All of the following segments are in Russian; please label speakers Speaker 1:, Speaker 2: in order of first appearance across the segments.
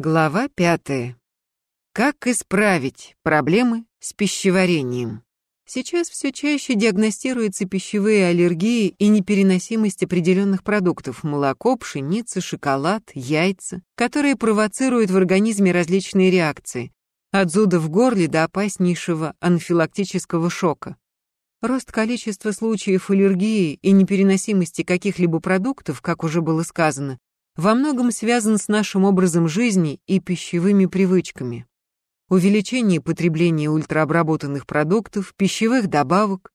Speaker 1: Глава пятая. Как исправить проблемы с пищеварением? Сейчас все чаще диагностируются пищевые аллергии и непереносимость определенных продуктов – молоко, пшеница, шоколад, яйца, которые провоцируют в организме различные реакции, от зуда в горле до опаснейшего анафилактического шока. Рост количества случаев аллергии и непереносимости каких-либо продуктов, как уже было сказано, во многом связан с нашим образом жизни и пищевыми привычками. Увеличение потребления ультраобработанных продуктов, пищевых добавок.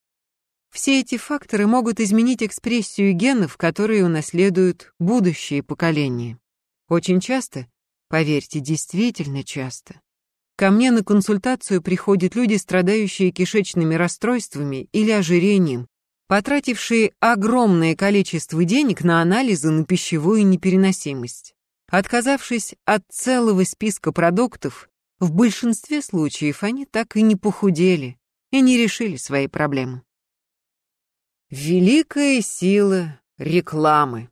Speaker 1: Все эти факторы могут изменить экспрессию генов, которые унаследуют будущие поколения. Очень часто, поверьте, действительно часто, ко мне на консультацию приходят люди, страдающие кишечными расстройствами или ожирением, потратившие огромное количество денег на анализы на пищевую непереносимость. Отказавшись от целого списка продуктов, в большинстве случаев они так и не похудели и не решили свои проблемы. Великая сила рекламы.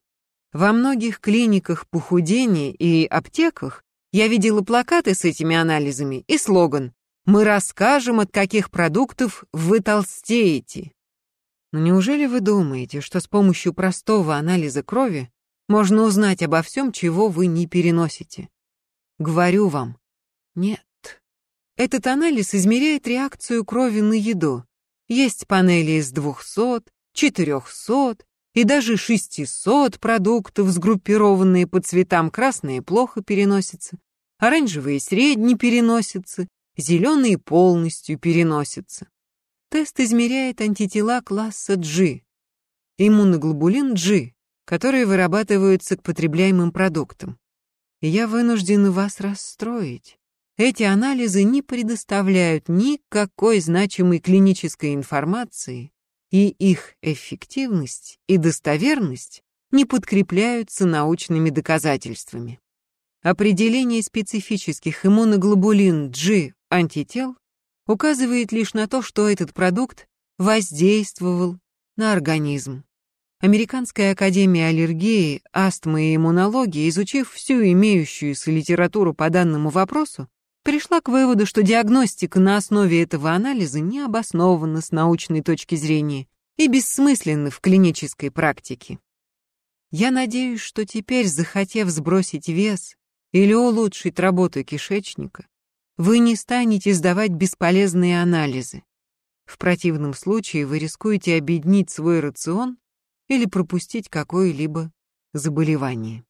Speaker 1: Во многих клиниках похудения и аптеках я видела плакаты с этими анализами и слоган «Мы расскажем, от каких продуктов вы толстеете». Но неужели вы думаете, что с помощью простого анализа крови можно узнать обо всем, чего вы не переносите? Говорю вам, нет. Этот анализ измеряет реакцию крови на еду. Есть панели из 200, 400 и даже 600 продуктов, сгруппированные по цветам. Красные плохо переносятся, оранжевые средне переносятся, зеленые полностью переносятся. Тест измеряет антитела класса G, иммуноглобулин G, которые вырабатываются к потребляемым продуктам. Я вынужден вас расстроить. Эти анализы не предоставляют никакой значимой клинической информации, и их эффективность и достоверность не подкрепляются научными доказательствами. Определение специфических иммуноглобулин G антител указывает лишь на то, что этот продукт воздействовал на организм. Американская академия аллергии, астмы и иммунологии, изучив всю имеющуюся литературу по данному вопросу, пришла к выводу, что диагностика на основе этого анализа не обоснована с научной точки зрения и бессмысленна в клинической практике. Я надеюсь, что теперь, захотев сбросить вес или улучшить работу кишечника, вы не станете сдавать бесполезные анализы. В противном случае вы рискуете обеднить свой рацион или пропустить какое-либо заболевание.